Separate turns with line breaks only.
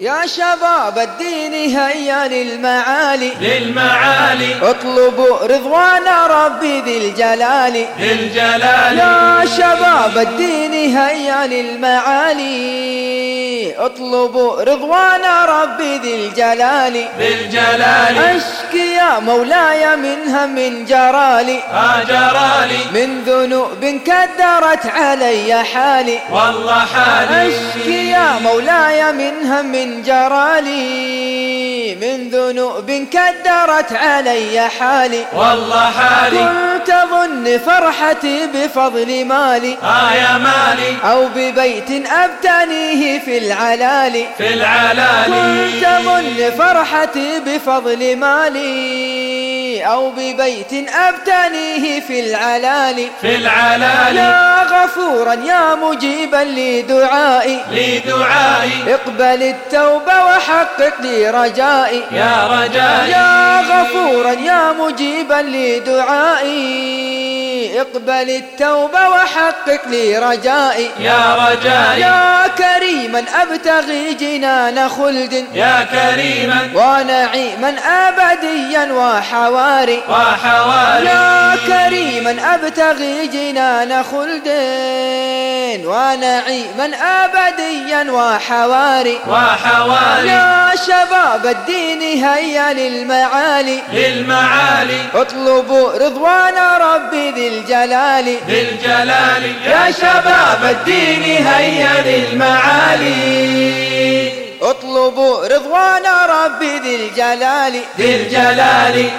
يا شباب الدين هيا للمعالي.
للمعالي.
اطلبوا رضوان ربي ذي الجلال.
ذي الجلال
يا شباب الدين هيا للمعالي. اطلبوا رضوان ربي ذي الجلال.
ذي الجلال
اشكي يا مولاي من هم جرالي
هاجرالي
من ذنوب كدرت علي حالي.
والله حالي.
أشكي يا مولاي من هم جرالي من ذنوب كدرت علي حالي.
والله حالي.
كنت أظن فرحتي بفضل مالي.
آه يا مالي.
أو ببيت أبتنيه في العلالي.
في العلالي.
كنت أظن فرحتي بفضل مالي. أو ببيت أبتنيه في العلالي.
في العلالي.
يا غفورا يا مجيبا لدعائي.
لدعائي.
اقبل التوبة وحقق لي رجائي.
يا رجائي.
يا غفورا يا مجيبا لدعائي. اقبل التوبة وحقق لي رجائي.
يا رجائي.
يا كريما أبتغي جنان خلد.
يا كريما.
ونعيما أبديا وحواري.
وحوالي
يا كريما أبتغي جنان خلد ونعيما أبديا وحواري.
وحوالي
يا شباب الدين هيا للمعالي.
للمعالي.
اطلبوا رضوان ربي ذي الجلال.
ذي الجلال. يا شباب الدين هيا للمعالي.
اطلبوا رضوان ربي ذي الجلال.
ذي الجلال.